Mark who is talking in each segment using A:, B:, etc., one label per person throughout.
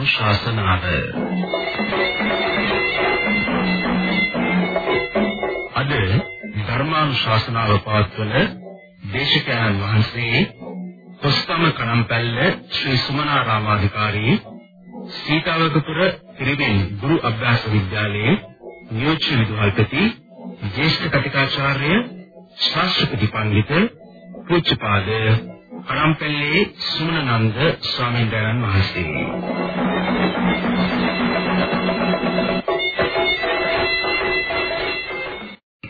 A: ධර්මානුශාසනාව අද ධර්මානුශාසනාව පවත්වන දේශකයන් වහන්සේ කොස්තම කණම්පැල්ල ශ්‍රී සුමනාරාමාධිකාරී සීතාවකපුර ත්‍රිවෙන් ගුරු අභ්‍යාස විද්‍යාලයේ නියෝජ්‍ය විදුහල්පති ජ්‍යෙෂ්ඨ කතිකාචාර්ය ශාස්ත්‍රපති පඬිතුක පූජ්‍යපාද කණම්පැල්ලේ සුමනනන්ද ස්වාමීන් වහන්සේ.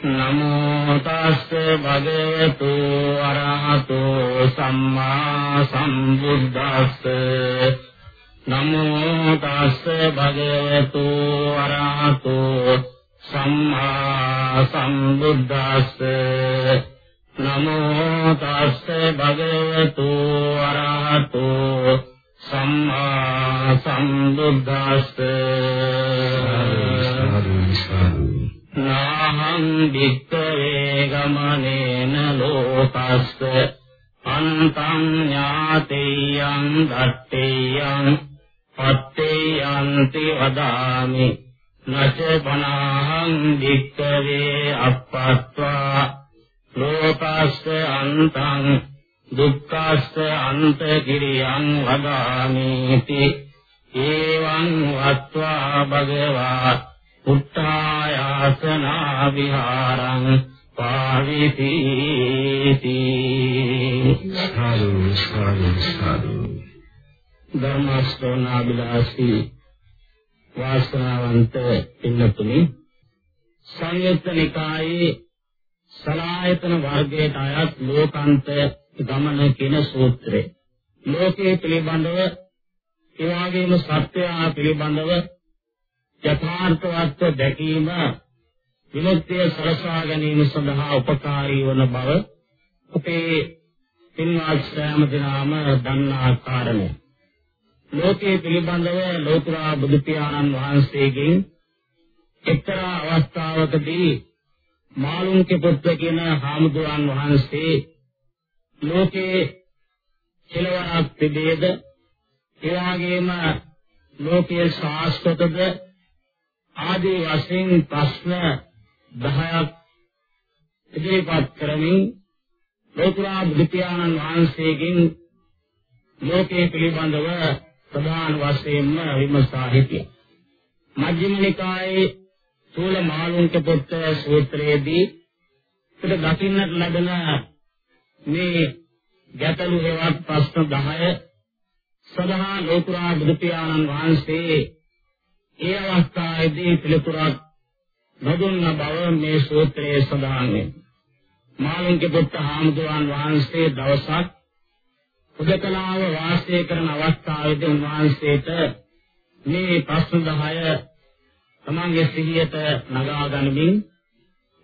B: නමෝ තස්ස භගවතු අරහතෝ සම්මා සම්බුද්දස්ස. නමෝ තස්ස භගවතු අරහතෝ සම්මා සම්බුද්දස්ස. නමෝ තස්ස භගවතු අරහතෝ සම්මා සම්බුද්දස්ස නාහං වික්ඛවේ ගමනේන ලෝකස්ස අන්තං ඥාතේයං දත්තේයං පත්තේයන්ති වදාමි නච බණහං වික්ඛවේ අප්පත්වා ලෝකස්ස අන්තං දුක්ඛස්ස අන්ත කිරියං වදාමිති. එවං වත්වා භගවා උත්තායාසනා විහාරං පාවිතීති
A: සාදු සාදු සාදු.
B: ධර්මස්තෝනාබිලාසී වාසනාවන්ත පින්නතුනි සංයුත්ත නිකායේ සලායතන වර්ගයට අයත් ලෝකාන්ත ගමන කියන සූත්‍රය. ලෝකයේ පිළිබඳව ඒ වගේම සත්‍යය පිළිබඳව යථාර්ථවත් දැකීම විමුක්තිය සලසා ගැනීම සඳහා උපකාරී වන බව අපේ පින්වත් සෑම දිනම දන්නා කාරණය. ලෝකයේ පිළිබඳව ලෝතර බුදු පියාණන් වහන්සේගෙන් එක්තරා අවස්ථාවකදී මාළුන්ගේ පුත්‍ර කියන හාමුදුරන් වහන්සේ ලෝකේ කෙලවරක් තිබේද ඒ වගේම ලෝකයේ ශාස්ත්‍රතද ආදී වශයෙන් ප්‍රශ්න 10ක් ඉදිරිපත් කරමින් ලෝතර බුදු පියාණන් වහන්සේගෙන් ලෝකයේ පිළිබඳව ප්‍රධාන වශයෙන්ම විමසා සිටියා. මජ්ක්‍ධිම නිකායේ සූල මාළුන්ක පුත්ත සූත්‍රයේදී අපිට දකින්නට ලැබෙන මේ ගැටලු හේවත් ප්‍රශ්න 10 සදහා ලෝකුරා බුදු පියාණන් වහන්සේ ඒ අවස්ථාවේදී පිළිතුරක් නොදුන්න බව මේ සූත්‍රයේ සඳහන් වෙනවා. මාළුන්ක පුත්ත හාමුදුරන් වහන්සේ දවසක් උදකලාව වාසය කරන අවස්ථාවේදී උන්වහන්සේට මේ ප්‍රශ්න 10 තමන්ගේ සිහියට නගා ගනිමින්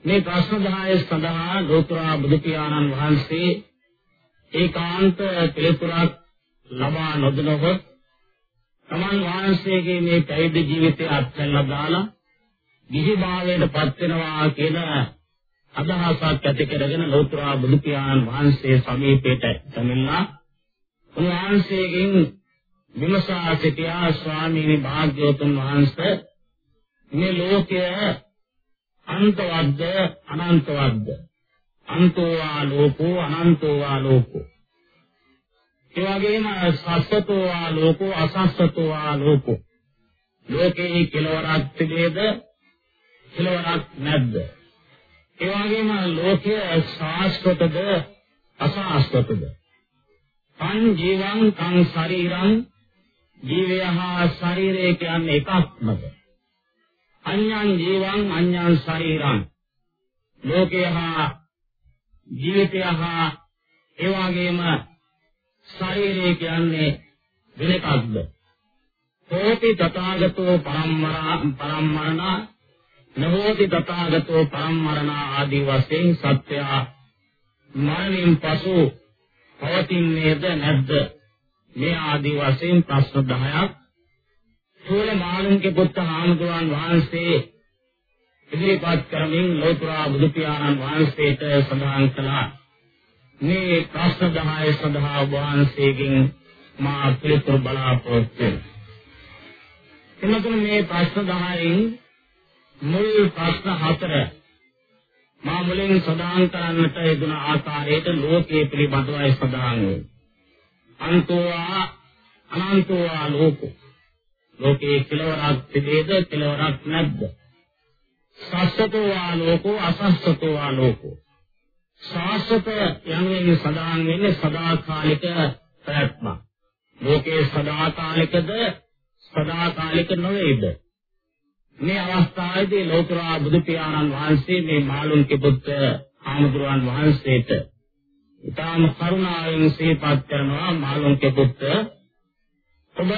B: මේ ප්‍රශ්න 10 සඳහා ලෝතර බුදු පියාණන් වහන්සේ ඒකාන්ත පිළිතුරක් ලබා නොදුනහොත් තමන් වහන්සේගේ මේ පැවිදි ජීවිතය අත්හැරලා දාලා ගිහි භාවයට පත් වෙනවා කියන අදහසක් ඇති කරගෙන ලෝතර බුදු පියාණන් වහන්සේ සමීපයට පැමිණලා උන්වහන්සේගෙන් විමසා සිටියා ස්වාමීනි භාග්‍යවතුන් වහන්සේ මේ ලෝකය අන්තවත්ද අනන්තවත්ද අන්තෝ වා ලෝකෝ අනන්තෝ වා ලෝකෝ. ඒ වගේම සස්සතෝ වා ලෝකෝ අසස්සතෝ වා ලෝකෝ. ලෝකේ කෙලවරක් තිබේද? කෙලවරක් නැද්ද? ඒ වගේම ලෝකයේ ශාස්ත්‍රතද අශාස්ත්‍රතද කං ජීවං කං ශරීරං ජීවය හා ශරීරය කියන්නේ එකක්මද? අඤ්ඤං ජීවං අඤ්ඤං ශරීරං. ලෝකය හා ජීවිතය හා ඒ වගේම ශරීරය කියන්නේ වෙන එකක්ද හෝති තථාගතෝ පරම්මරා පරම්මරණ නහෝති තථාගතෝ පරම්මරණ ආදී වශයෙන් සත්‍ය මරණින් පසු පවතින්නේද නැද්ද? මේ ආදී වශයෙන් ප්‍රශ්න 10ක් සෝල මාළුන්ගේ පුත්ත හාමුදුරන් වහන්සේ ඉදිරිපත් කරමින් ලෝතර බුදු පියාණන් වහන්සේට සඳහන් කළා මේ ප්‍රශ්න 10 සඳහා වහන්සේගෙන් මා පිළිතුරු බලාපොරොත්තු වෙනවා. මේ ප්‍රශ්න 10න් මුල් ප්‍රශ්න හතර මා මුලින් සඳහන් කරන්නට යෙදුන ආකාරයට ලෝකයේ පිළිබඳවයි සඳහන් වේ. අන්තෝවා අනන්තෝවා ලෝකෝ ලෝකයේ කෙලවරක් තිබේද කෙලවරක් නැද්ද? සස්සතෝ ආලෝකෝ අසස්සතෝ ආලෝකෝ ශාස්ත්‍ර යනුවෙන් සදාන් වෙන්නේ සදාකාලික ප්‍රයත්න. ලෝකේ සදාකාලිකද සදාකාලික නොවේද? මේ අවස්ථාවේදී ලෝතර බුදු පියාණන් වහන්සේ මේ මාළුන්ගේ පුත්‍ර ආමතුරුන් වහන්සේට ඊටාම කරුණාවෙන් සිහිපත් කරනවා මාළුන්ගේ පුත්‍ර ඔබ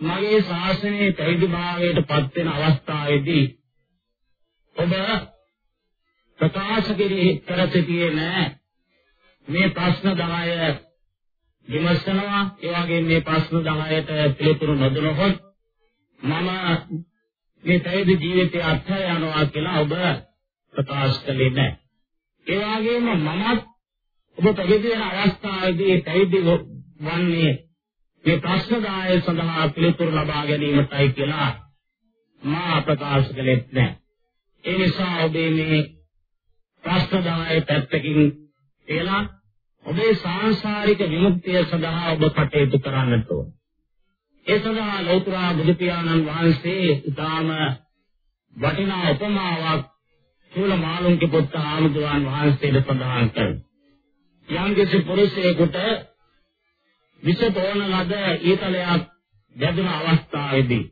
B: මගේ ශාසනයේ පැවිදි භාවයට පත් වෙන අවස්ථාවේදී ඔබ ප්‍රකාශ කෙරෙහි කර සිටියේ නෑ. මේ ප්‍රශ්න 10 විමර්ශනවා ඒ වගේම මේ ප්‍රශ්න 10ට පිළිතුරු නොදෙනකොට මම මේ පැවිදි ජීවිතයේ අත්හැර යනවා කියලා ඔබ ප්‍රකාශ කළේ නෑ. ඒ වගේම මමත් ඔබ පැවිදි වෙන අවස්ථාවේදී පැවිදි වන්නේ මේ ප්‍රශ්න 10 සඳහා පිළිතුරු ලබා ගැනීමටයි කියලා මා ප්‍රකාශ කළෙත් නෑ ඒ නිසා ඔබේ මේ ප්‍රශ්න 10 පැත්තකින් තියලා ඔබේ සාංශාරික විමුක්තිය සඳහා ඔබ කටයුතු කරන්නට ඕන. ඒ සඳහා ලෞතර බුදු පියාණන් වහන්සේ ඊටාම වටිනා උපමාවක් චූල මාළුන්ගේ පුත්ත ආමුදුරන් වහන්සේට සඳහන් කරනවා. යම්කිසි පුරුෂයෙකුට විස තෝරන ලද ඊතලයක් දැදුන අවස්ථාවේදී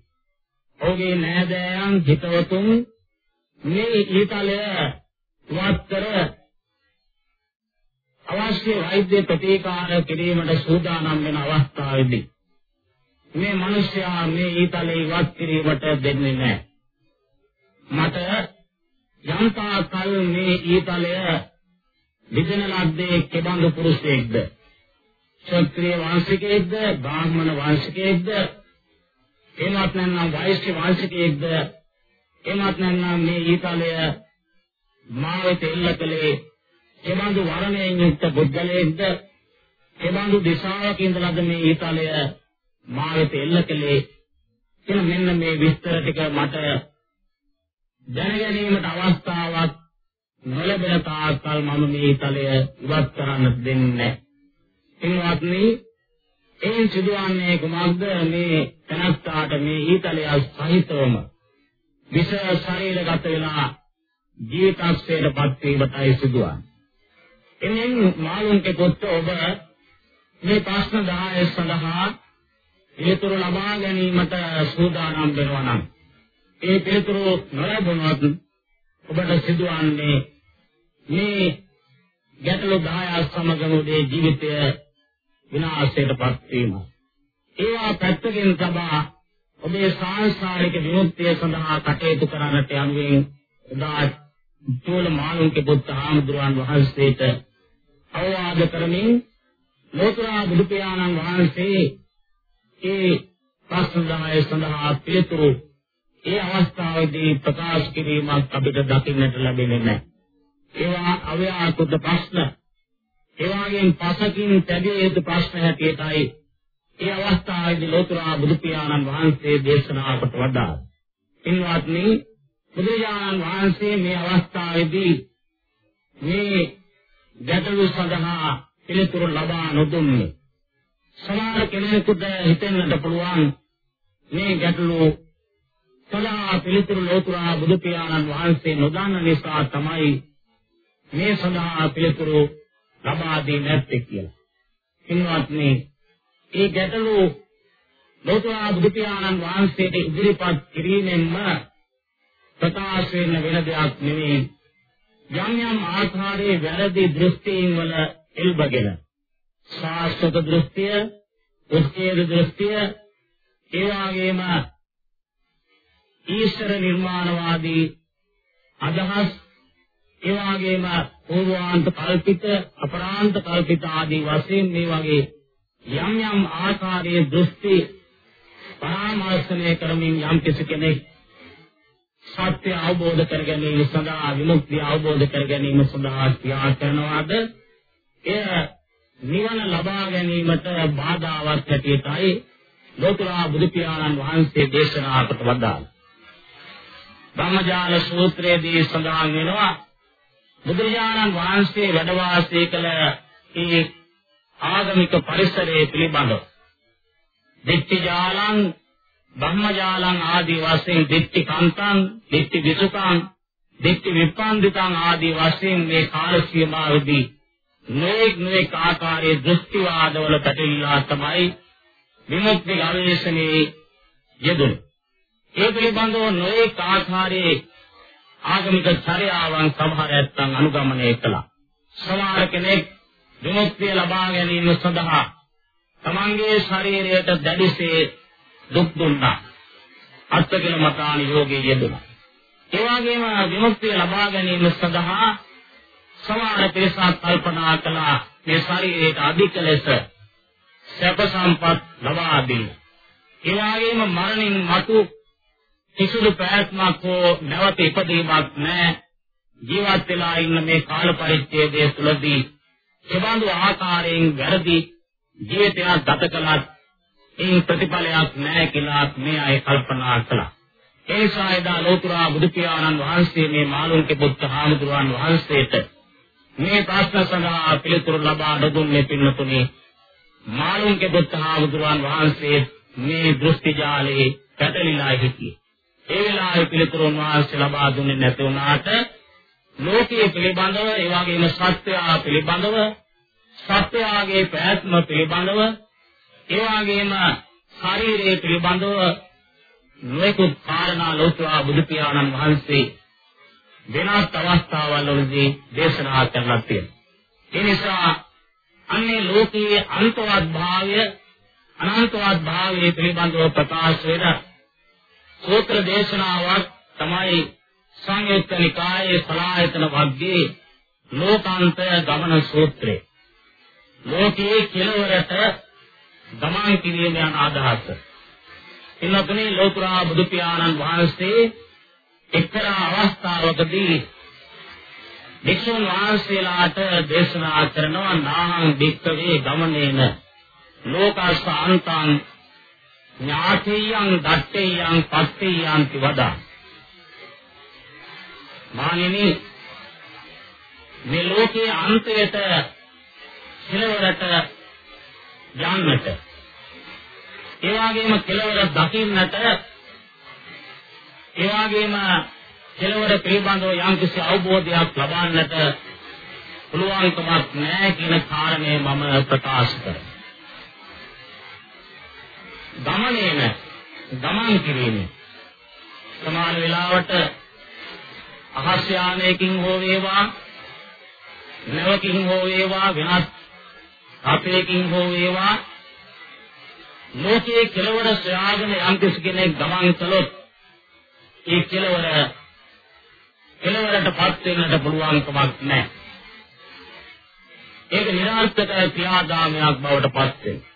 B: ඔහුගේ නෑදෑයන් හිතවතුන් මේ ඊතලය වත්තර අවශ්‍ය වෛද්‍ය ප්‍රතිකාර කිරීමට සූදානම් වෙන අවස්ථාවේදී මේ මිනිස්යා මේ ඊතලේ ඉවත් කිරීමට දෙන්නේ නැහැ. මට යම්තා කල් මේ ඊතලය විදන ලද්දේ කෙබඳු පුරුෂයෙක්ද ක්ෂත්‍රීය වංශිකයෙක්ද බ්‍රාහ්මණ වංශිකයෙක්ද එමත් නැත්නම් වෛශ්‍ය වංශිකයෙක්ද එමත් නැත්නම් මේ ඊතලය මාවෙත එල්ල කළේ එබඳු වර්ණයෙන් යුක්ත බුද්ධලේද්ද එබඳු දිශාවක ඉඳලාද මේ ඊතලය මාවෙත එල්ල කළේ කියන මෙන්න මේ විස්තර ටික මට දැනගැනීමට අවස්ථාවක් නොලැබෙන තාක්කල් මම මේ ඊතලය ඉවත් කරන්න දෙන්නේ. නැහැ. එයින් සිදුවන්නේ කුමක්ද මේ තනත්තාට මේ ඊතලය සහිතවම විෂ ශරීරගත වෙලා ජීවිතාක්ෂයට පත් වීමටයි සිදුවන්නේ. එමෙන් මාළුන්ගේ පුත්‍ර ඔබ මේ ප්‍රශ්න 10 සඳහා පිළිතුරු ලබා ගැනීමට සූදානම් වෙනවා නම් ඒ පිළිතුරු නොලැබුණොත් ඔබට සිදුවන්නේ මේ ගැටලු 10 සමගම ඔබේ ජීවිතය විනාශයට පත් වීම. ඒවා පැත්තකින් තබා ඔබේ සාංශාරික විමුක්තිය සඳහා කටයුතු කරන්නට යනුවෙන් එදා චෝල මාළුන්ගේ පුත් ආමඳුරන් වහන්සේට අවවාද කරමින් ලෝතර බුදු පියාණන් වහන්සේ ඒ ප්‍රශ්න තමයි සඳහා පිළිතුරු ඒ අවස්ථාවේදී ප්‍රකාශ කිරීමක් අපිට දකින්නට ලැබෙන්නේ නැහැ. ඒවා අව්‍යාකෘත ප්‍රශ්න. ඒ වගේම පසකින් තැබිය යුතු ප්‍රශ්න හැටියටයි ඒ අවස්ථාවේදී ලෝතර බුදු පියාණන් වහන්සේ දේශනා කොට වදාළා. ඉන්වත්නි බුදුරජාණන් වහන්සේ මේ අවස්ථාවේදී මේ ගැටලු සඳහා පිළිතුරු ලබා නොදුන්නේ. සමහර කෙනෙකුට හිතෙන්නට පුළුවන් මේ ගැටලු සදා පිළිතුරු ලෝතුරා බුදු පියාණන් වහන්සේ නොදන්න නිසා තමයි මේ සඳහා පිළිතුරු ලබා දෙන්නේ නැත්තේ කියලා. ඉන්වත්නි ඒ ගැටලු ලෝතුරා බුදු පියාණන් වහන්සේට ඉදිරිපත් කිරීමෙන්ම ප්‍රකාශ වෙන වෙන දෙයක් නෙවෙයි යම් යම් ආකාරයේ වැරදි දෘෂ්ටීන් වල එල්බගෙන ශාස්ත්‍ර දෘෂ්ටිය, උත්කේද දෘෂ්ටිය, ඒ වගේම ඊශ්වර නිර්මාණවාදී අදහස් ඒ වගේම පූර්වාන්ත කල්පිත අපරාන්ත කල්පිත ආදී වශයෙන් මේ වගේ යම් යම් ආකාරයේ දෘෂ්ටි පරාමර්ශනය කරමින් යම් කෙනෙක් සත්‍ය අවබෝධ කර ගැනීම සඳහා විමුක්තිය අවබෝධ කර ගැනීම සඳහා ක්‍රියා කරනවාද එය නිවන ලබා ගැනීමට බාධාවක් ඇටියටයි ලෝතර බුදු පියාණන් වහන්සේ දේශනා කොට වදාළා. ධම්මජාල සූත්‍රයේදී සඳහන් වෙනවා බුදුරජාණන් වහන්සේ වැඩ වාසය කළ ඒ ආගමික පරිසරයේ පිළිබඳව දිට්ඨි ජාලං බ්‍රහ්මජාලං ආදී වශයෙන් දිට්ඨි කාන්තං දිට්ඨි විසුකං දිට්ඨි විපන්දිතං ආදී වශයෙන් මේ කාල සීමාවේදී නොඑක් නොඑක් ආකාරයේ දෘෂ්ටිවාදවල පැටලලා තමයි විමුක්ති ගවේෂණයේ යෙදුණු. ඒ පිළිබඳව නොඑක් ආකාරයේ ආගමික චර්යාවන් සමහර ඇත්තන් අනුගමනය කළා. සමහර කෙනෙක් විමුක්තිය ලබා ගැනීම සඳහා තමන්ගේ ශරීරයට දැඩිසේ දුක් දුන්නා. අත්කල මතාන යෝගයේ යෙදුණා. ඒ වගේම විමුක්තිය ලබා ගැනීම සඳහා සමහර පිරිසක් කල්පනා කළා මේ ශරීරයට අධික ලෙස සැප සම්පත් ලබා දෙන්න. ඒ වගේම මරණින් මතු කිසිදු පැවැත්මක් හෝ නැවත ඉපදීමක් නැහැ. ජීවත් වෙලා ඉන්න මේ කාල පරිච්ඡේදය තුළදී එබඳු ආකාරයෙන් වැරදි ජීවිතයක් ගත කළත් ඒ ප්‍රතිඵලයක් නැහැ කියලා මේ අය කල්පනා කළා. ඒ නිසා එදා ලෝතර බුදු පියාණන් වහන්සේ මේ මාළුන්ගේ පුත්ත හාමුදුරුවන් වහන්සේට මේ ප්‍රශ්න සඳහා පිළිතුරු ලබා දුන්නේ පින්නතුනේ මාළුන්ගේ පුත්ත හාමුදුරුවන් වහන්සේ මේ දෘෂ්ටි ජාලේ පැටලිලා හිටියේ. ඒ වෙලාවේ පිළිතුරු වහන්සේ ලබා දුන්නේ නැති වුණාට ලෝකයේ පිළිබඳව ඒ වගේම සත්‍යය පිළිබඳව සත්‍යයේ පැවැත්ම පිළිබඳව ඒ වගේම ශරීරයේ පිළිබඳව නොයෙකුත් කාරණා ලෝතර බුදු පියාණන් වහන්සේ වෙනත් අවස්ථාවල් වලදී දේශනා කරලා තියෙනවා. ඒ නිසා අන්නේ ලෝකයේ අන්තවත් භාවය අනන්තවත් භාවයේ පිළිබඳව ප්‍රකාශ වෙන සූත්‍ර දේශනාවක් තමයි සංයුක්ත නිකායේ සලායතන වර්ගයේ ලෝකාන්ත ගමන සූත්‍රය. ලෝකයේ කෙලවරට ගමන් කිරීම යන අදහස. එන්නතුනේ ලෝතර බුදු පියාණන් වහන්සේ එක්තරා අවස්ථාවකදී වික්ෂුන් වහන්සේලාට දේශනා කරනවා නාහං භික්ඛවේ ගමනේන ලෝකස්සාන්තං ඥාතියං දත්තේයං පත්තේයං වදා මානෙනි මේ ලෝකයේ අන්තයට කෙලවරට යන්නට ඒ වගේම කෙලවර දකින්නට ඒ වගේම කෙලවර පිළිබඳව යම්කිසි අවබෝධයක් ලබන්නට පුළුවන්කමක් නැහැ කියන කාරණය මම ප්‍රකාශ කරනවා. ගමනේන ගමන් කිරීමේ සමාන වේලාවට අහස් යානයකින් හෝ වේවා නැවකින් හෝ වේවා වෙනත් අපේකින් හෝ වේවා ලෝකයේ කෙලවර සොයාගෙන යම් කෙනෙක් ගමන් කළොත් ඒ කෙලවර කෙලවරටපත් වෙන්නට පුළුවන් කමක් නැහැ. ඒක නිරාර්ථක ක්‍රියාදාමයක් බවට පත් වෙනවා.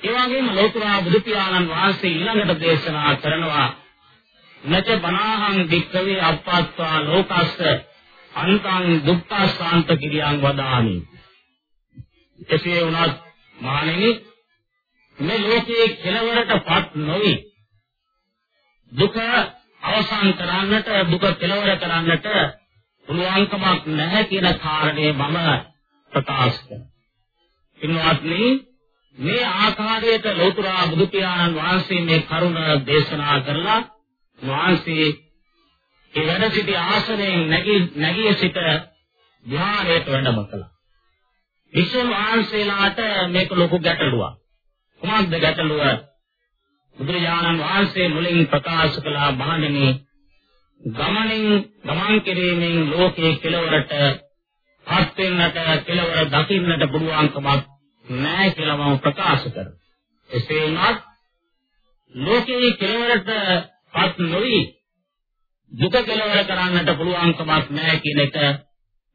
B: ඒ වගේම ලෝතර බුදු පියාණන් වහන්සේ ඊළඟට දේශනා කරනවා නච බනාහං වික්කවේ අප්පත්වා ලෝකස්ස අන්තං දුක්ඛාසාන්ත කිරියං වදාමි. එසේ වුණත් මානෙනි මේ ලෝකයේ කෙලවරටපත් නොවි දුක අවසන් කරන්නට දුක කෙලවර කරන්නට පුළුවන්කමක් නැහැ කියන කාරණේ මම ප්‍රකාශ කරනවා. ඉන්නවත්නි මේ ආකාරයට ලෞතර බුදු පියාණන් වහන්සේ මේ කරුණ දේශනා කරලා වහන්සේ ඒ වැඩ සිටි ආසනයෙන් නැගී නැගී සිට ධ්‍යානයට වැඩම කළා. වික්ෂුන් වහන්සේලාට මේක ලොකු ගැටලුවක්. කුමක්ද ගැටලුව? බුදුරජාණන් වහන්සේ මුලින් ප්‍රකාශ කළා මහණෙනි ගමනින් ගමන් කිරීමෙන් ලෝකයේ කෙලවරට පත් වෙන්නට කෙලවර දකින්නට පුළුවන්කමක් නැහැ කියලා මම ප්‍රකාශ කරනවා. එසේ වුණත් ලෝකයේ කෙලවරට පත් නොවි දුක කෙලවර කරන්නට පුළුවන්කමක් නැහැ කියන එක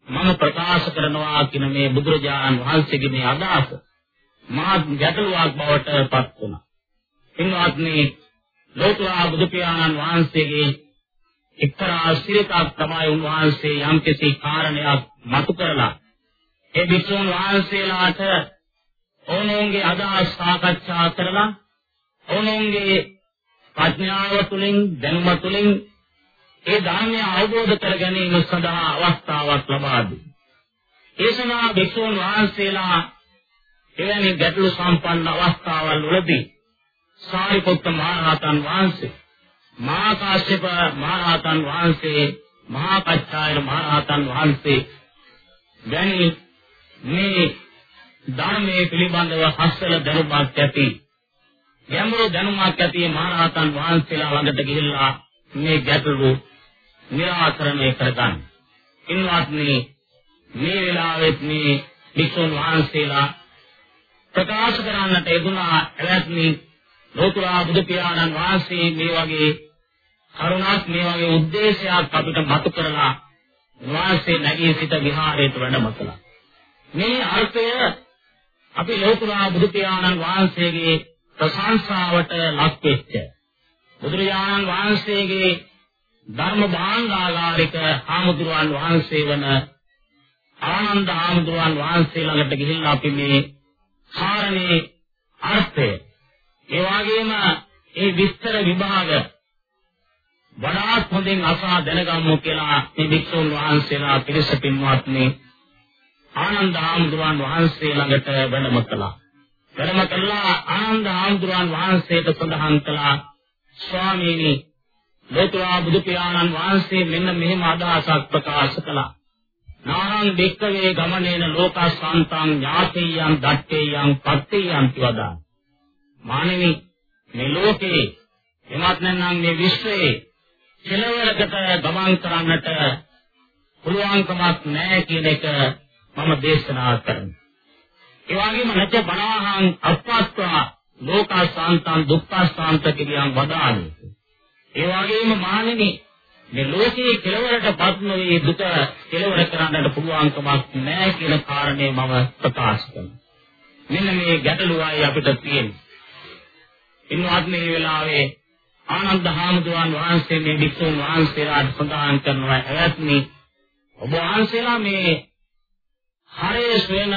B: මම ප්‍රකාශ කරනවා කියන මේ බුදුරජාණන් වහන්සේගේ මේ අදහස මහත් ගැටලුවක් බවට පත් වුණා. එන්වත්නි ලෝතර බුදු පියාණන් වහන්සේගේ එක්තරා සිරිතක් තමයි උන්වහන්සේ යම්කිසි කාරණයක් මතු කරලා ඒ විසුණු වහන්සේලාට ඕනෝන්ගේ අදහස් සාකච්ඡා කරලා ඕනෝන්ගේ ප්‍රඥාව තුළින් දැනුම තුළින් ඒ ධර්මය අවබෝධ කර ගැනීම සඳහා අවස්ථාවක් ලබා දී. ඒ සඳහා විසුණු වහන්සේලා එවැනි ගැටළු සම්පන්න අවස්ථාවල් වලදී සාරිපුත්ත මහරහතන් වහන්සේ මහා කාශ්‍යප මහරහතන් වහන්සේ මහා කච්චායන මහරහතන් වහන්සේ වැනි මේ ධර්මයේ පිළිබඳව හස්සල දරුපාක් ඇති ගැඹුරු දැනුමක් ඇති මහරහතන් වහන්සේලා ළඟට ගිහිල්ලා මේ ගැටලු निराකරණය කරගන්න. ඉන්වත්නි මේ වෙලාවෙත් මේ වික්ෂුන් වහන්සේලා ප්‍රකාශ කරන්නට යෙදුනා එවත්නි ලෝතුරා බුදු පියාණන් වහන්සේ මේ වගේ කරුණාක් මේ වගේ ಉದ್ದೇಶයක් අපිට මතු කරලා වහන්සේ නැගී සිට විහාරයට වැඩම කළා. මේ අර්ථය අපි ලෝතර බුදු පියාණන් වහන්සේගේ ප්‍රශංසාවට ලක් වෙච්ච බුදුරජාණන් වහන්සේගේ ධර්ම භාණ්ඩාගාරික ආමුදුරන් වහන්සේ වන ආනන්ද ආමුදුරන් වහන්සේ ළඟට ගිහිල්ලා අපි මේ කාරණේ අර්ථය ඒ වගේම ඒ විස්තර විභාග වඩාත් හොඳින් අසා දැනගමු කියලා මේ වික්ෂුන් වහන්සේලා පිරිස පින්වත්නි ආනන්ද ආම්දුරන් වහන්සේ ළඟට වැඩම කළා. වැඩම කළා ආනන්ද ආම්දුරන් වහන්සේට සඳහන් කළා ස්වාමීනි ලෝතුරා බුදු පියාණන් වහන්සේ මෙන්න මෙහෙම අදහසක් ප්‍රකාශ කළා. නාහං දෙක්කවේ ගමනේන ලෝකස්සාන්තං ඥාතේයං දත්තේයං පත්තේයං කිවදා. මානෙනි මේ ලෝකේ එමත් නැත්නම් මේ විශ්වයේ කෙලවරකට ගමන් කරන්නට පුළුවන්කමක් නැහැ කියන එක මම දේශනා කරනවා. ඒ වගේම නැච බණහං අප්පත්වා ලෝකසාන්තං දුක්ඛසාන්ත කියන වදාළේ. ඒ වගේම මානෙනි මේ ලෝකයේ කෙලවරට පත් නොවේ දුක කෙලවර කරන්නට පුළුවන්කමක් නැහැ කියන කාරණේ මම ප්‍රකාශ කරනවා. මෙන්න මේ ගැටලුවයි අපිට තියෙන්නේ. ඉන්වත් මේ වෙලාවේ ආනන්ද හාමුදුරන් වහන්සේ මේ වික්ෂුන් වහන්සේලාට සඳහන් කරනවා එවත්නි ඔබ වහන්සේලා මේ හරේ සොයන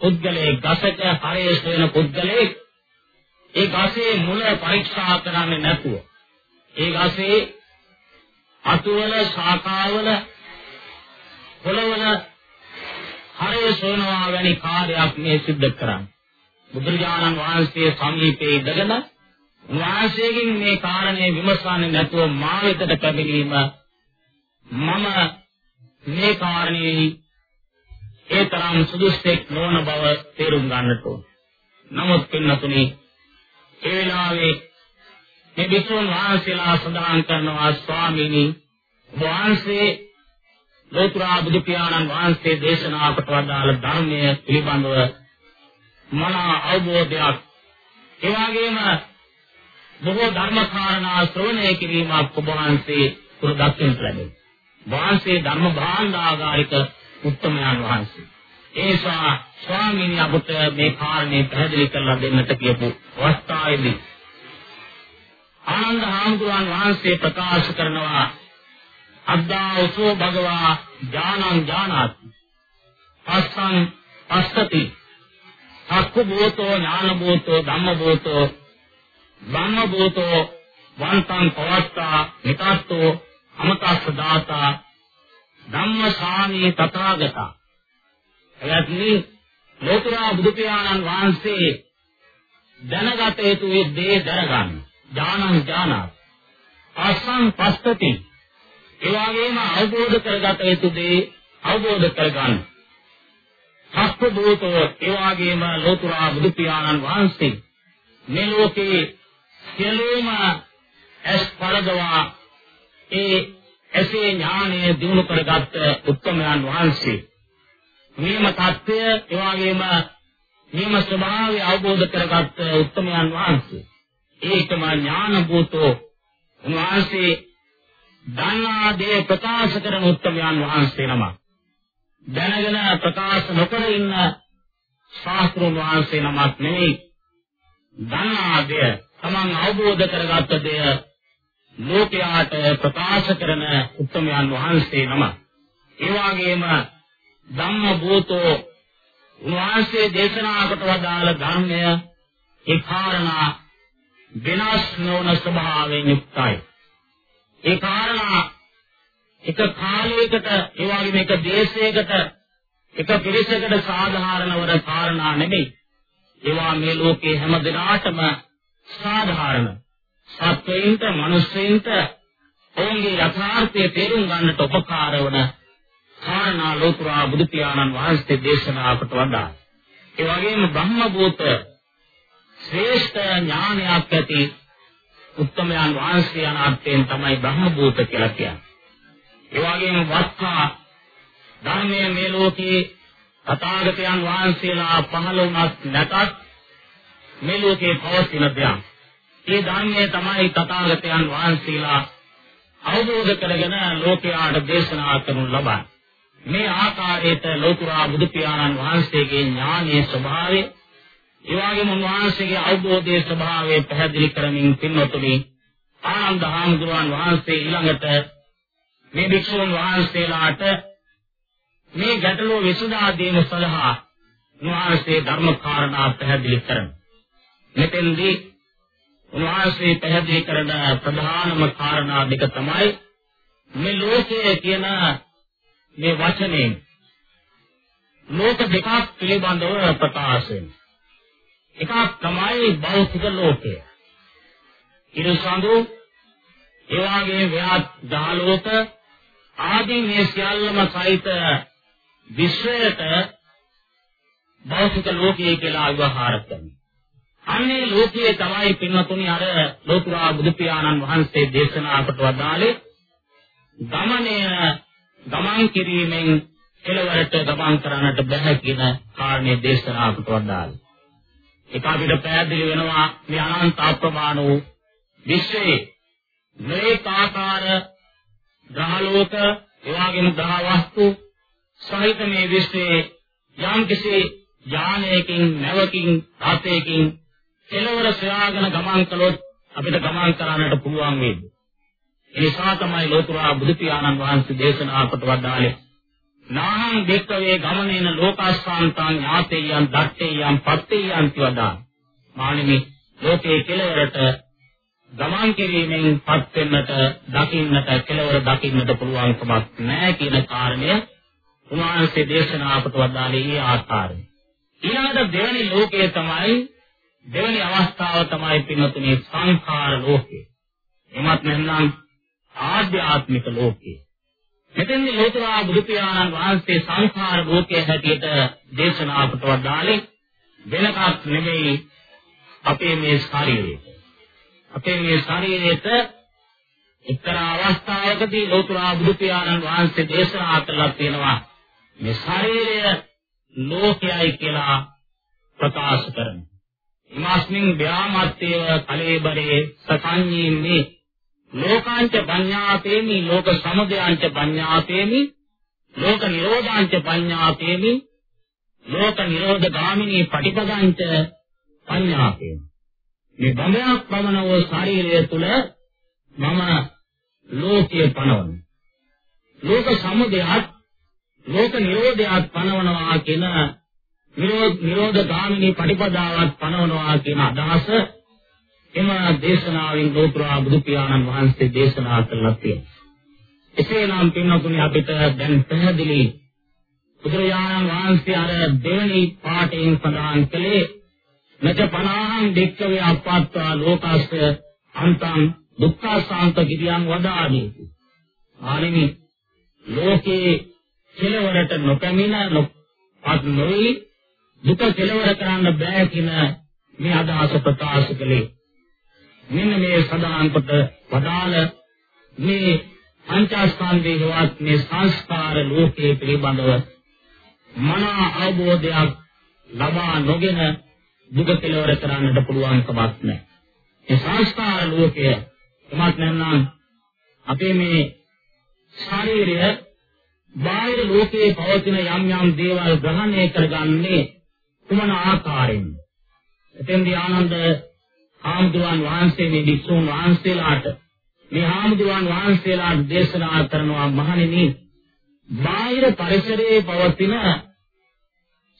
B: පුද්ගලයේ ගසක හරේ සොයන පුද්ගලයේ ඒ ගසේ මුල පරීක්ෂා කරන්නේ නැතුව. ඒ ගසේ අතුවල ශාඛාවල පොළවල හරේ සොයනවා වැනි කාර්යයක් මේ සිද්ධ කරන්නේ. බුදුරජාණන් වහන්සේ සමීපයේ ඉඳගෙන උන්වහන්සේගෙන් මේ කාරණේ විමසන්නේ නැතුව මා වෙතට පැමිණීම මම මේ කාරණේ ඒ තරම් සුදුස්සෙක් නොවන බව තේරුම් ගන්නට ඕන. නමුත් පින්නතුනි ඒ වෙලාවේ මේ විසුන් වහන්සේලා සඳහන් කරනවා ස්වාමීනි වහන්සේ ලෝතර බුදු පියාණන් වහන්සේ දේශනා කොට වදාළ ධර්මය පිළිබඳව මන අවබෝධයක් ඒ වගේම බොහෝ ධර්ම කාරණා ශ්‍රවණය කිරීමක් ඔබ වහන්සේ පුර දක්වන්න ලැබේ. වහන්සේ ධර්ම භාණ්ඩාගාරික උත්තමයන් වහන්සේ. ඒසා ස්වාමීන් අපට මේ කාරණේ පැහැදිලි කරලා දෙන්නට කියපු අවස්ථාවේදී ආනන්ද හාමුදුරන් වහන්සේ ප්‍රකාශ කරනවා අද්දා උසෝ භගවා ඥානං ඥානාති පස්සං පස්සති අක්ඛ භූතෝ ඥාන භූතෝ ධම්ම භූතෝ ධම්ම භූතෝ වන්තං පවත්තා නිකාත්තෝ අමතස්ස දාතා ධම්මසාමී තථාගතා. එයත්නි ලෝතුරා බුදු පියාණන් වහන්සේ දැනගත යුතු ඒ දේ දැනගන්න. ඥානං ඥානාත් අසං පස්තති ඒ වගේම අවබෝධ කරගත යුතු දේ අවබෝධ කරගන්න. සත්‍ය භූතෝ ඒ වගේම ලෝතුරා බුදු පියාණන් වහන්සේ මේ ලෝකේ සියලුම ඇස් පරදවා ඒ එසේ ඥානය දිනු කරගත් උත්තමයන් වහන්සේ. නියම தත්ත්වය ඒ වගේම නියම ස්වභාවය අවබෝධ කරගත් උත්තමයන් වහන්සේ. ඒකම ඥාන භූතෝ. උන්වහන්සේ දන්නා දේ ප්‍රකාශ කරන උත්තමයන් වහන්සේ නමක්. දැනගෙන ප්‍රකාශ නොකර ඉන්න ශාස්ත්‍රඥ වහන්සේ නමක් නෙවෙයි. දන්නා දෙය තමන් අවබෝධ කරගත්ත දෙය ලෝකයාට ප්‍රකාශ කරන උත්තමයන් වහන්සේ නම. ඒ වගේම ධම්ම භූතෝ උන්වහන්සේ දේශනා කොට වදාළ ධර්මය ඒ කාරණා විනාශ නොවන ස්වභාවයෙන් යුක්තයි. ඒ කාරණා එක කාලයකට ඒ වගේම එක දේශයකට එක පිරිසකට සාධාරණ වන කාරණා නෙමෙයි. ඒවා මේ ලෝකේ හැම දිනාටම සාධාරණ. සත්වයින්ට, මිනිස්සුන්ට ඔවුන්ගේ යථාර්ථය තේරුම් ගන්නට උපකාර වන කාරණා ලෝතුරා බුදු පියාණන් වහන්සේ දේශනා කොට වදා. ඒ වගේම බ්‍රහ්ම භූත ශ්‍රේෂ්ඨ ඥානයක් ඇති උත්තමයන් වහන්සේ අනාත්යෙන් තමයි බ්‍රහ්ම භූත කියලා කියන්නේ. ඒ වගේම වත්තා ධර්මයේ මේ ලෝකේ තථාගතයන් වහන්සේලා පහළ වුණත් නැතත් මේ ලෝකේ පවතින දෙයක්. ඒ ධර්මයේ තමයි තථාගතයන් වහන්සේලා අවබෝධ කරගෙන ලෝකයාට දේශනා කරනු ලබන්නේ. මේ ආකාරයට ලෝතුරා බුදු පියාණන් වහන්සේගේ ඥානීය ස්වභාවය ඒ වගේම උන්වහන්සේගේ අවබෝධයේ ස්වභාවය පැහැදිලි කරමින් පින්වතුනි ආනන්ද හාමුදුරුවන් වහන්සේ ඊළඟට මේ භික්ෂුන් වහන්සේලාට මේ ගැටලුව විසඳා දීම සඳහා උන්වහන්සේ ධර්ම කාරණා පැහැදිලි කරනවා. මෙතෙන්දී උන්වහන්සේ පැහැදිලි කරන ප්‍රධානම කාරණා දෙක තමයි මේ ලෝකයේ කියන මේ වචනේ ලෝක දෙකක් පිළිබඳව ප්‍රකාශ වෙනවා. එකක් තමයි භෞතික ලෝකය. ඉරසඳු ඒ වගේ ව්‍යාත් දහලෝක ආදී මේ සියල්ලම සහිත විශ්වයට භෞතික ලෝකය කියලා විවහාර කරනවා. අන්නේ ලෝකයේ තමයි පින්වතුනි අර ලෝතුරා බුදු පියාණන් වහන්සේ දේශනා කොට වදාළේ ගමනය ගමන් කිරීමෙන් කෙලවරට ගමන් කරන්නට බැහැ කියන කාරණේ දේශනා කොට වදාළේ. ඒක අපිට පැහැදිලි වෙනවා මේ අනන්ත අප්‍රමාණ වූ විශ්වයේ මේක ආකාර ග්‍රහලෝක එවාගෙම ග්‍රහ වස්තු සහිත මේ විශ්වයේ යම් කිසි ඥානයකින් නැවකින් ආතේකින් කෙලවර සොයාගෙන ගමන් කළොත් අපිට ගමන් කරන්නට පුළුවන් වේද. ඒ නිසා තමයි ලෝතුරා බුදු පියාණන් වහන්සේ දේශනා කොට වදාළේ නාහං දෙක්කවේ ගමනේන ලෝකාස්සාන්තං ඥාතේයන් දත්තේයන් පත්තේයන් කියවදා. මානිමි ලෝකේ කෙලවරට ගමන් කිරීමෙන් පත් වෙන්නට දකින්නට කෙලවර දකින්නට පුළුවන්කමක් නැහැ කියන කාරණය උන්වහන්සේ දේශනා කොට වදාළේ ඒ ආකාරයි. ඊළඟට දෙවැනි ලෝකයේ තමයි දෙවැනි අවස්ථාව තමයි පින්වතුනි සංඛාර ලෝකය. එමත් නැත්නම් ආධ්‍යාත්මික ලෝකය. මෙතෙන්දී ලෝතුරා බුදු පියාණන් වහන්සේ සංඛාර ලෝකයේ හැටියට දේශනා කොට වදාළේ වෙනකක් නෙමෙයි අපේ මේ ශරීරය. අපේ මේ ශරීරයට එක්තරා අවස්ථාවකදී ලෝතුරා බුදු පියාණන් වහන්සේ දේශනා කළා තියෙනවා මේ ශරීරය ලෝකයයි කියලා ප්‍රකාශ කරනවා. ඉමාස්මින් ව්‍යාමත්තේව කලේබරේ සසඤ්ඤීමේ ලෝකාංච පඤ්ඤාතේමි ලෝක සමුදයාංච පඤ්ඤාතේමි ලෝක නිරෝධාංච පඤ්ඤාතේමි ලෝක නිරෝධ ගාමිනී පටිපදාංච පඤ්ඤාතේමි. මේ බඹයක් පමණ වූ ශරීරය තුල මම ලෝකයේ පනවන ලෝක සමුදයත් ලෝක නිරෝධයත් පනවනවා කියන නිරෝධ නිරෝධ ගාමිනී පටිපදාවත් පනවනවා කියන අදහස එම දේශනාවෙන් ලෝතුරා බුදු පියාණන් වහන්සේ දේශනා කළා තියෙනවා. එසේනම් පින්වතුනි අපිට දැන් පැහැදිලි බුදුරජාණන් වහන්සේ අර දෙවනි පාඨයෙන් සඳහන් කළේ නච පනාහං දෙක්කවේ අපත්තා ලෝකස්ස අන්තං දුක්ඛාසාන්ත කිරියන් වදාමි. ආනිමි ලෝකේ කෙලවරට නොකමින නොපත් නොයි දුක කෙලවර කරන්න බෑ කියන මේ අදහස ප්‍රකාශ කළේ මෙන්න මේ සඳහන් කොට වදාළ මේ පංචස්කන්ධයේ වත් මේ සංස්කාර ලෝකයේ පිළිබඳව මන අවබෝධයක් ලබා නොගෙන දුක කෙලවර කරන්නට පුළුවන් කමක් නැහැ. ඒ සංස්කාර ලෝකය එමත් නැත්නම් අපේ මේ ශරීරය බාහිර ලෝකයේ පවතින යම් යම් දේවල් ග්‍රහණය කරගන්නේ කුමන ආකාරයෙන්ද? එතෙන්දී ආනන්ද ආම්දුවන් වහන්සේ මේ වික්ෂුන් වහන්සේලාට මේ හාමුදුරන් වහන්සේලා දේශනා කරනවා මහණෙනි බාහිර පරිසරයේ පවතින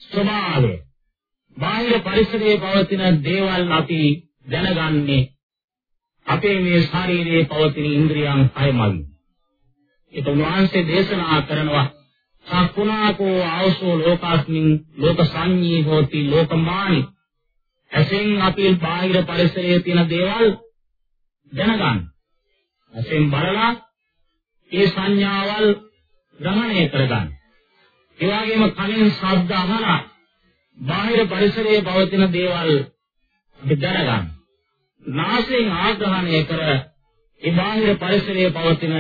B: ස්වභාවය බාහිර පරිසරයේ පවතින දේවල් අපි දැනගන්නේ අපේ මේ ශරීරයේ පවතින ඉන්ද්‍රියන් හයමයි. ඒක උන්වහන්සේ දේශනා කරනවා සක්ුණාකෝ ආවසෝ ලෝකාස්මින් ලෝක සංඤී හෝති ලෝකමානි. ඇසෙන් අපි බාහිර පරිසරයේ තියෙන දේවල් දැනගන්න. ඇසෙන් බලලා ඒ සංඥාවල් ගමනය කරගන්න. ඒ වගේම කනෙන් ශබ්ද අහලා බාහිර පරිසරයේ පවතින දේවල් අපි දැනගන්න. නාසයෙන් ආග්‍රහණය කර ඒ බාහිර පරිසරයේ පවතින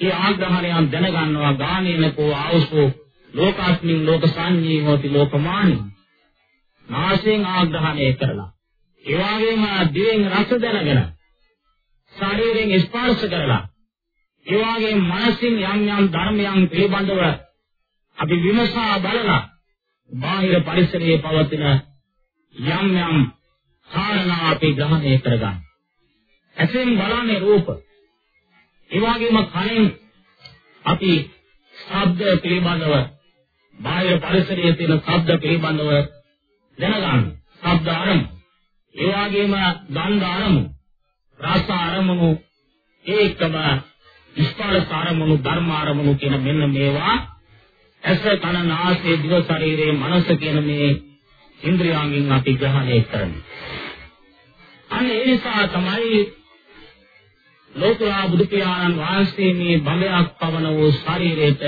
B: ඒ ආග්‍රහණයන් දැනගන්නවා ගානේනකෝ ආවසෝ ලෝකාස්මින් ලෝක සංඤී හෝති ලෝකමානි. නාසයෙන් ආග්‍රහණය කරලා ඒ වගේම දිවෙන් රස දැනගෙන ශරීරයෙන් ස්පර්ශ කරලා ඒ වගේම මනසින් යම් යම් ධර්මයන් පිළිබඳව අපි විමසා බලලා බාහිර පරිසරයේ පවතින යම් යම් කාරණා අපි ග්‍රහණය කරගන්න. ඇසෙන් බලන්නේ රූප. ඒ වගේම කනෙන් අපි ශබ්ද පිළිබඳව බාහිර පරිසරයේ තියෙන ශබ්ද පිළිබඳව දැනගන්න. ශබ්ද ආරම්භ. ඒ වගේම ගන්ධ ආරම්භ. රස ආරම්භ ඒකම ස්පර්ශ ආරම්භ ධර්ම ආරම්භ කියන මෙන්න මේවා ඇස කන නාසය දිව ශරීරයේ මනස කියන මේ ඉන්ද්‍රියයන්ගෙන් අපි ග්‍රහණය කරන්නේ. අන්න ඒ නිසා තමයි ලෝකලා බුදු පියාණන් වහන්සේ මේ බඹයක් පවන වූ ශරීරයට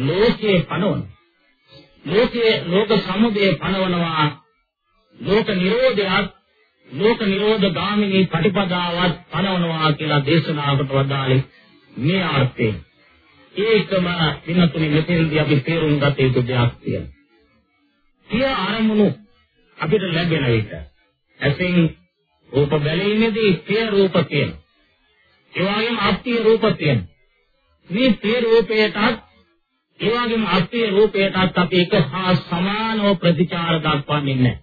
B: ලෝකේ පනවන. ලෝකයේ ලෝක සමුදය පනවනවා ලෝක නිරෝධයක් ලෝක නිරෝධ ගාමිනී ප්‍රතිපදාවත් පනවනවා කියලා දේශනාවකට වදාළේ මේ අර්ථයෙන්. ඒකම වෙනතුනේ මෙතෙන්දී අපි තේරුම් ගත යුතු දෙයක් තියෙනවා. සිය ආරමුණු අපිට ලැබෙන විට ඇසින් රූප බැලීමේදී සිය රූප තියෙනවා. ඒ වගේම අප්තිය රූප තියෙනවා. මේ සිය රූපයටත් ඒ වගේම අප්තිය රූපයටත් අපි එක හා සමානව ප්‍රතිචාර දක්වන්නේ නැහැ.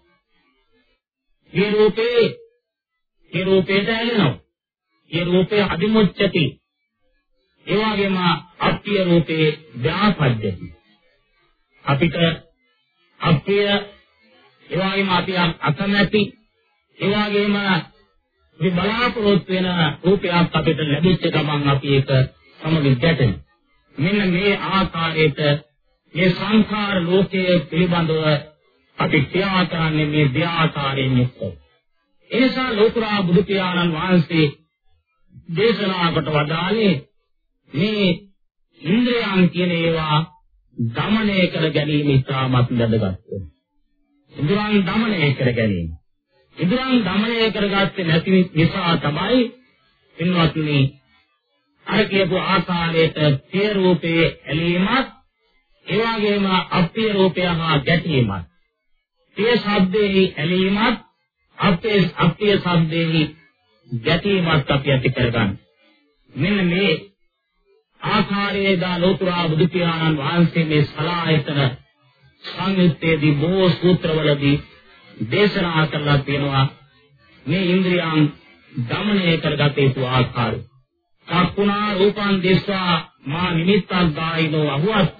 B: මේ රූපේ ඒ රූපයට ඇලෙනවා. ඒ රූපය අදිමුච්ඡති ඒ වගේම අප්‍රිය රූපේ ව්‍යාපජ්ජති. අපිට අප්‍රිය ඒ වගේම අපි අකමැති ඒ වගේම මේ බලාපොරොත්තු වෙන රූපයක් අපිට ලැබිච්ච ගමන් අපි ඒක සමග ගැටෙන. මෙන්න මේ ආකාරයට මේ සංඛාර ලෝකයේ පිළිබඳව අපි ක්‍රියා කරන්නේ මේ ව්‍යාකාරයෙන් යුක්තයි. එනිසා ලෝතුරා බුදු පියාණන් වහන්සේ දේශනාකට වදාළේ මේ ඉන්ද්‍රයන් කියන ඒවා দমনය කර ගැනීම ඉතාමත් වැදගත්. ඉන්ද්‍රයන් দমনය කර ගැනීම ඉදරන් দমনය කරගත්තේ නැති නිසා තමයි පින්වත්නි අර කියපු ආකාරයට සිය රූපයේ ඇලීමත් ඒ වගේම අපේ රූපය හා ගැටීමත් සිය ශබ්දයේ ඇලීමත් අපේ අපේ ශබ්දයේ ගැටීමත් අපි ඇති කරගන්න. මෙන්න මේ ආකාරයේ දා ලෝතුරා බුදු පියාණන් වහන්සේ මේ සලායතන සංයුත්තේදී බොහෝ සූත්‍රවලදී දේශනා කරලා තියෙනවා මේ ඉන්ද්‍රියන් දමනය කරගත යුතු ආකාරය. චක්කුණා රූපං දිස්වා මා නිමිත්තක් ගායිනෝ අහුවත්.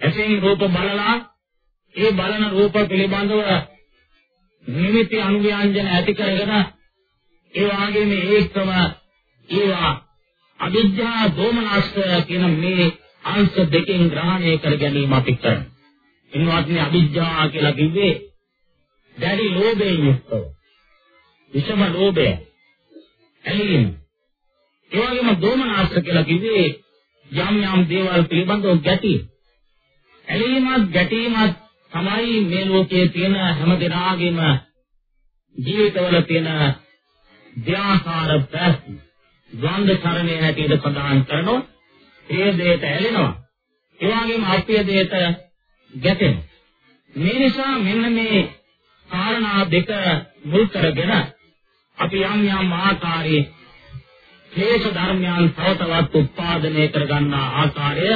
B: එසෙන් රූප බලලා ඒ බලන රූප පිළිබඳව නිමිති අනුව්‍යංජන ඇති කරගෙන ඒ වගේම ඒකම ඒවා අවිද්‍යා දෝමනස්ස කියන මේ අංශ දෙකෙන් ග්‍රහණය කර ගැනීම අපි කරනවා. ඉන්නවාත්නේ අවිද්‍යාව කියලා කිව්වේ දැඩි ලෝභයෙන් යුක්තව. විෂම ලෝභය. ඇලීම. ඒ වගේම දෝමනස්ස කියලා කිව්වේ යම් යම් දේවල් පිළිබඳව ගැටීම. ඇලීමත් ගැටීමත් තමයි මේ ලෝකයේ තියෙන හැම දිනාගෙම ජීවිතවල තියෙන ව්‍යාකාර ප්‍රශ්න. ද්වන්ද චරණය හැටියට සඳහන් කරනවා. ඒ දෙයට ඇලෙනවා. ඒ වගේම අප්‍රිය දෙයට ගැටෙනවා. මේ නිසා මෙන්න මේ කාරණා දෙක මුල් කරගෙන අපි යම් යම් ආකාරයේ ක්ලේශ ධර්මයන් තවතවත් උත්පාදනය කර ගන්නා ආකාරය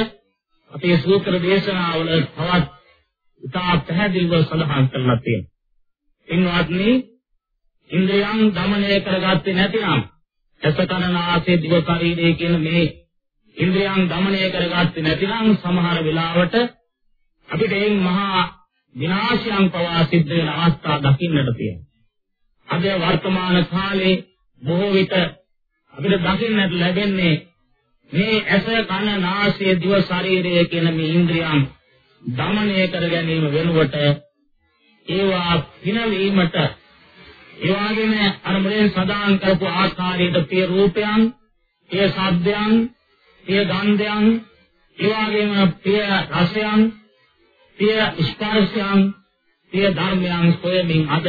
B: අපේ සූත්‍ර දේශනාවල තවත් ඉතා පැහැදිලිව සඳහන් කරලා තියෙනවා. ඉන්වත්නි ඉන්ද්‍රයන් দমনය කරගත්තේ නැතිනම් ඇසකරනාසේ දිව ශරීරයේ කියන මේ ඉන්ද්‍රයන් দমনය කරගත්තේ නැතිනම් සමහර වෙලාවට අපිට එයින් මහා විනාශයන් පවා සිද්ධ වෙන අවස්ථා දකින්නට තියෙනවා. අද වර්තමාන කාලේ බොහෝ විට අපිට දකින්නට ලැබෙන්නේ මේ ඇස කන නාසය දිව ශරීරය කියන මේ ඉන්ද්‍රියන් දමනය කර ගැනීම වෙනුවට ඒවා පිනවීමට ඒ වගේම අර මුලින් සදාන් කරපු ආකාරයට පිය රූපයන්, පිය ශබ්දයන්, පිය ගන්ධයන්, ඒ වගේම පිය රසයන් පිය ස්පර්ශයන්, පිය ධර්මයන් සොයමින් අද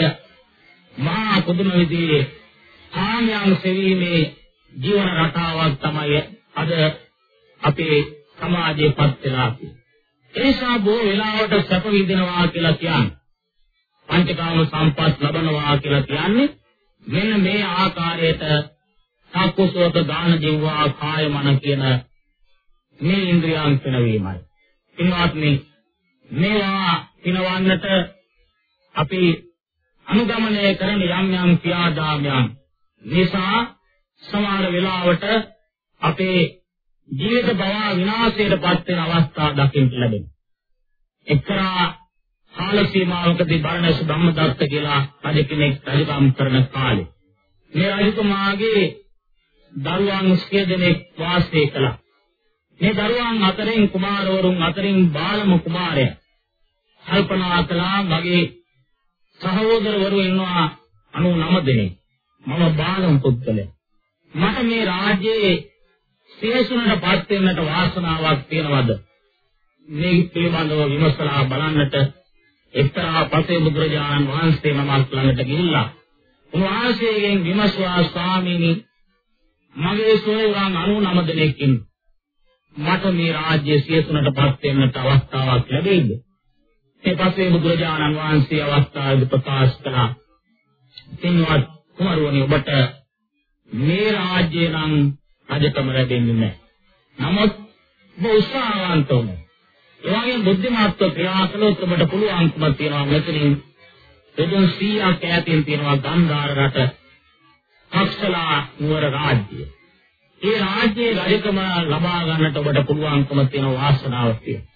B: මහා පුදුම විදිහේ කාමයන් සෙවීමේ ජීවන රටාවක් තමයි අද අපේ සමාජයේ පත් වෙලා තියෙන්නේ. ඒ නිසා බොහෝ වෙලාවට සැප විඳිනවා කියලා කියන්නේ පංචකාම සම්පත් ලබනවා කියලා කියන්නේ මෙන්න මේ ආකාරයට සක්කුසෝත දාන ජීවා කාය මන කියන මේ ඉන්ද්‍රියයන් පිනවීමයි. ඉන්වත්නි මේවා පිනවන්නට අපි අනුගමනය කරන යම් යම් ක්‍රියාදාමයන් නිසා සමහර වෙලාවට අපේ ජීවිත බව විනාශයට පත් වෙන අවස්ථා දකින්න ලැබෙනවා. එක්තරා කාල සීමාවකදී බරණැස ධම්මදත්ත කියලා රජ කෙනෙක් රජකම් කරන කාලේ මේ රජතුමාගේ දරුවන් සිය දෙනෙක් වාසය කළා. මේ දරුවන් අතරින් කුමාරවරුන් අතරින් බාලම කුමාරයා කල්පනා කළා මගේ සහෝදරවරු ඉන්නවා 99 දෙනෙක්. මම බාලම පුද්ගලයා. මට මේ රාජ්‍යයේ සියසුනට පත් වෙන්නට වාසනාවක් තියනවද? මේ පිළිබඳව විමසලා බලන්නට එක්තරා පසේ බුදුරජාණන් වහන්සේ නමක් ළඟට ගිහිල්ලා උන්වහන්සේගෙන් විමසුවා ස්වාමීනි මගේ සොයුරන් 99 දෙනෙක් මට මේ රාජ්‍ය සියසුනටපත් වෙන්නට අවස්ථාවක් ලැබෙයිද? ඒ පසේ බුදුරජාණන් වහන්සේ අවස්ථාවේදී ප්‍රකාශ කළා. "පින්වත් කුමරුවනි ඔබට මේ රාජ්‍ය නම් රජකම ලැබෙන්නේ නැහැ. නමුත් ඔබ උත්සාහවන්ත වුණා. ඒ වගේම බුද්ධිමත්ව ක්‍රියා කළොත් ඔබට පුළුවන්කම තියෙනවා මෙතනින් එදොන් 100ක් ඈතින් තියෙනවා ගන්ධාර රට පක්ෂලා නුවර රාජ්‍යය. ඒ රාජ්‍යයේ රජකම ලබා ගන්නට ඔබට පුළුවන්කම තියෙන වාසනාවක් තියෙනවා.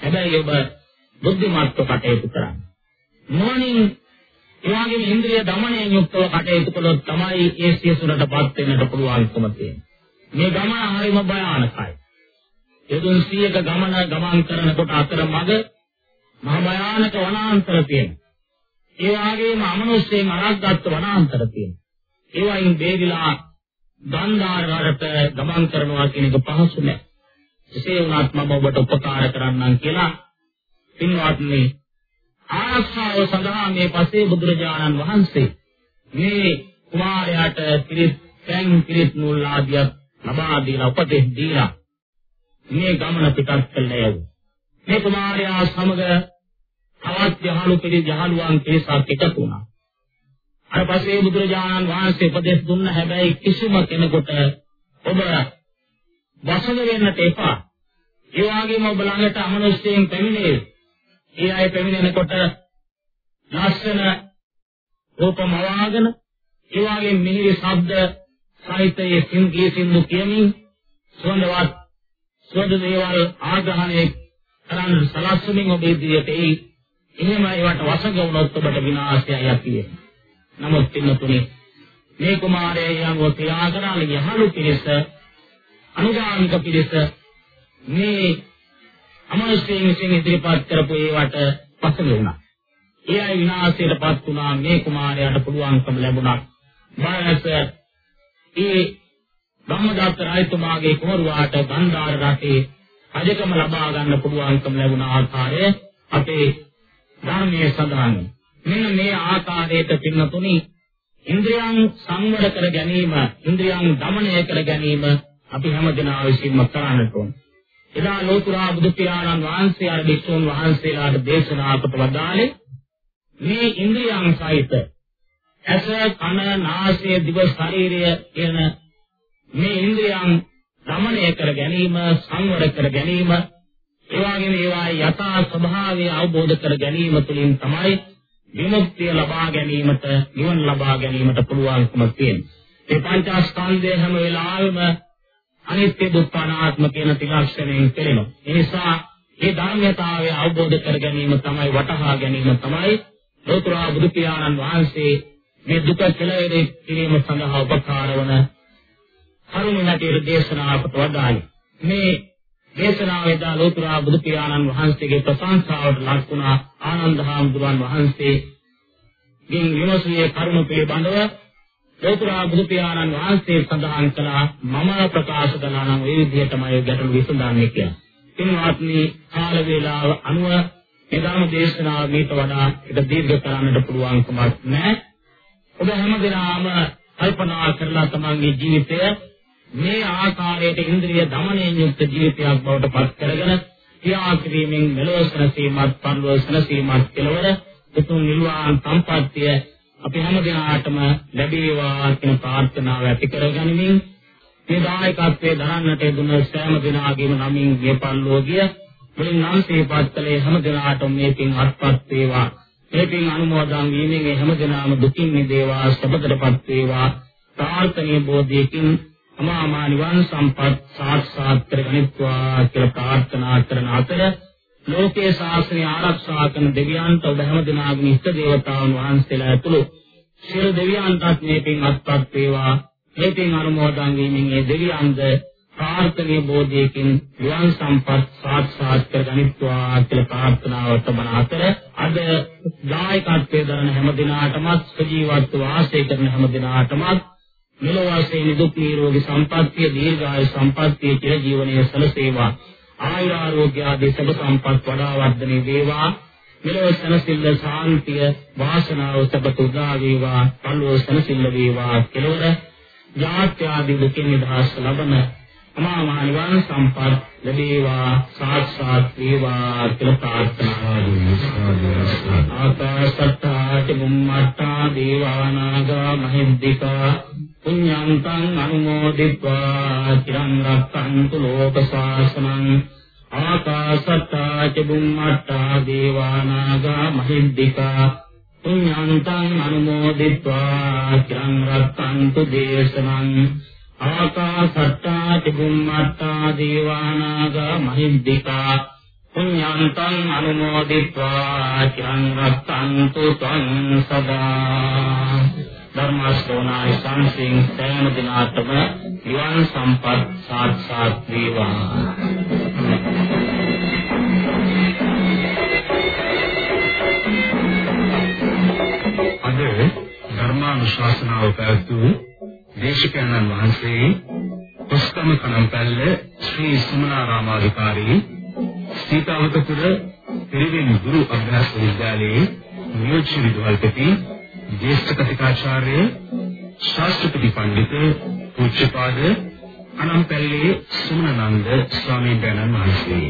B: හැබැයි ඔබ බුද්ධිමත්ව කටයුතු කරන්න. නොනින් එවාගේ ඉන්ද්‍රිය দমনයෙන් යුක්තව කටයුතු කළොත් තමයි ඒ සියසුරටපත් වෙන්නට පුළුවන්කම තියෙන්නේ. මේ ගමන හරිම භයානකයි. යදුන් 100ක ගමන ගමන් කරනකොට අතරමඟ මහ භයානක වනාන්තර තියෙනවා. ඒ වගේම අමනුෂ්‍යයෙන් අරක්ගත් වනාන්තර තියෙනවා. ඒවයින් බේරිලා දන්දාරකට ගමන් කරනවා කියන එක පහසු නෑ. එසේ වුණත් මම ඔබට උපකාර කරන්නම් කියලා පින්වත්නි ආස්වාව සඳහා මේ පසේ බුදුරජාණන් වහන්සේ මේ කුමාරයාට පිරිත් පැන් පිරිත් නූල් ආදියක් ලබා දීලා උපදෙස් දීලා මේ ගමන පිටත් කළේ යවු. මේ කුමාරයා සමග තවත් යහළු පිළි යහළුවන් පිරිසක් එකතු වුණා. අර පස්සේ බුදුරජාණන් වහන්සේ උපදෙස් දුන්න හැබැයි කිසිම කෙනෙකුට ඔබ වසඟ වෙන්නට එපා. ඒ වගේම ඔබ ළඟට අමනුෂ්‍යයෙන් පැමිණේ. ඒ අය පැමිණෙනකොට ලස්සන රූපමවාගෙන ඒ වගේම මිහිරි ශබ්ද සාහිත්‍යයේ සිංගී සින්දු කියමින් සුවඳවත් සුවඳ දේවල් ආග්‍රහණය කරන්න සලස්වමින් ඔබ ඉදිරියට එයි. එහෙම ඒවට වසඟ වුණොත් ඔබට විනාශයයි ඇති වෙන්නේ. නමුත් පින්නතුනේ මේ කුමාරයා යංගෝ ත්‍යාගරාල යහළු පිරිස අනුගාමික පිරිස මේ අමනුෂ්‍යයෙන් විසින් ඉදිරිපත් කරපු ඒවට පසල වුණා. ඒ අය විනාශයටපත් වුණා මේ කුමාරයාට පුළුවන්කම ලැබුණා. මානස ඒ ධම්මදත්ත රජතුමාගේ කෝරුවාට බණ්ඩාර රටේ අධිකම ලබා ගන්න පුළුවන්කම ලැබුණ ආකාරය අපේ ධර්මයේ සඳහන්. මෙන්න මේ ආකාරයට පින්නතුනි ඉන්ද්‍රියන් සංවර කර ගැනීම, ඉන්ද්‍රියන් দমনය කර ගැනීම අපි හැමදෙනා විසින්ම කරන්නට ඕනේ. එදා ලෝතුරා බුදු පියාණන් වහන්සේ අර භික්ෂුන් වහන්සේලාට දේශනා කොට වදාළේ මේ ඉන්ද්‍රියයන් සහිත ඇස කන නාසය දිව ශරීරය කියන මේ ඉන්ද්‍රියයන් দমনය කර ගැනීම සංවර කර ගැනීම එවාගෙන ඒවා යථා ස්වභාවය අවබෝධ කර ගැනීම තුළින් තමයි විමුක්තිය ලබා ගැනීමට නිවන ලබා ගැනීමට පුළුවන්කම තියෙන්නේ. මේ පංචස්කන්ධය හැම වෙලාවෙම අනිත්‍ය දුක්ඛ අනාත්ම කියන ත්‍රිලක්ෂණයෙන් කෙරෙනවා. ඒ නිසා මේ ධර්මතාවය අවබෝධ කර ගැනීම තමයි වටහා ගැනීම තමයි ලෝතර බුදු පියාණන් වහන්සේ මේ දුක කෙලවර කිරීම සඳහා උපකාර වන කරුණ නැටි දේශනාවකට වදාළේ. මේ දේශනාවේදී ලෝතර බුදු පියාණන් වහන්සේගේ ප්‍රශංසාවට ලක් වුණා ආනන්ද හාමුදුරන් වහන්සේ ගින් විමසුවේ කරුණ පිළිබඳව ලෝතුරා බුදු පියාණන් වහන්සේ සඳහන් කළා මම ප්‍රකාශ කළා නම් ඒ විදිහටමයි ගැටළු විසඳන්නේ කියලා. එන්වත්නි කාල වේලාව අනුව එදාම දේශනාව මේට වඩා එක දීර්ඝ කරන්නට පුළුවන්කමක් නැහැ. ඔබ හැමදෙනාම කල්පනා කරලා තමන්ගේ ජීවිතය මේ ආකාරයට ඉන්ද්‍රිය দমনයෙන් යුක්ත ජීවිතයක් බවට පත් කරගෙන ක්‍රියා කිරීමෙන් මෙලොව සැනසීමත් පරලොව සැනසීමත් කෙලවර උතුම් නිර්වාණ සම්පත්තිය අපි හැම දිනාටම ලැබේවා කියන ප්‍රාර්ථනාව ඇති කරගනිමින් මේ දායකත්වයේ දරන්නට දුන සෑම දිනාගේම නමින් ගේපල්ලෝගිය මුලින් නම් සේපත් කළේ හැම දිනාටම මේ පින් අත්පත් වේවා. මේ පින් අනුමෝදන් වීමෙන් හැම දිනාම දුකින් මිදේවා සබතරපත් වේවා. ප්‍රාර්ථනීය බෝධියකින් අමාමා නිවන් සම්පත් සාක්ෂාත් කරගනිත්වා කියලා ප්‍රාර්ථනා කරන අතර ලෝකේ ශාස්ත්‍රය ආරක්ෂා කරන දෙවියන්ට ඔබ හැම දිනාගම ඉෂ්ට දේවතාවුන් වහන්සේලා ඇතුළු සියලු දෙවියන්ටත් මේ පින් අත්පත් වේවා. මේ පින් අනුමෝදන් වීමෙන් ඒ දෙවියන්ද ප්‍රාර්ථනීය බෝධියකින් නිවන් සම්පත් සාක්ෂාත් කරගනිත්වා කියලා ප්‍රාර්ථනාව තබන අතර අද දායකත්වයේ දරන හැම දිනාටම සජීවත්ව වාසය කරන හැම දිනාටම මෙලොව වාසයේ දුක් නිරෝගී සම්පත්තිය දීර්ඝායු සම්පත්තිය චිර ජීවනයේ සලසේවා. ආයුර ආරෝග්‍ය ආදී සබ සම්පත් වඩා වර්ධනය වේවා. මෙලොව සනසිල්ල සාන්තිය වාසනාව සබත උදා වේවා පල්ලෝ සනසිල්ල වේවා කෙලවර ජාත්‍ය ආදී දුකින් නිදහස් ලබන අමා මහ නිවන් සම්පත් ලැබේවා සාක්ෂාත් වේවා කියලා ප්‍රාර්ථනා කරනවා. ආකාශට්ටාච බුම්මට්ටා දේවානාගා මහිද්దికා පුඤ්ඤන්තං අනුමෝදිत्वा চিරං රක්ඛන්තු ලෝක ශාසනං ආකාශට්ටාච බුම්මට්ටා දේවානාගා මහිද්దికා පුඤ්ඤන්තං අනුමෝදිत्वा চিරං රක්ඛන්තු දේශනං ආකාසට්ටා චුම්මට්ටා දේවානාග මහිද්దికා පුඤ්ඤන්තං අනුමෝදිत्वा චිරං රක්ඛන්තු ත්වං සදා ධර්මස්තෝනායි සංසින් සෑම දිනාටම නිවන් සම්පත් සාක්ෂාත් වේවා.
A: ධර්මානුශාසනාව පැවැත් වූ දේශකයන්න් වහන්සේ පුස්තම කනම්පැල්ල ශ්‍රී සුමනාරාමාධිකාරී සීතාවතපුර පිරිවෙන් ගුරු අභ්‍යාස විද්‍යාලයේ නියෝජ්‍ය විදුහල්පති ජ්‍යෙෂ්ඨ කතිකාචාර්ය ශාස්ත්‍රපති පඬිතුක පූජ්‍යපාද අනම්පැල්ලේ සුමනනන්ද ස්වාමීන් වහන්සේ.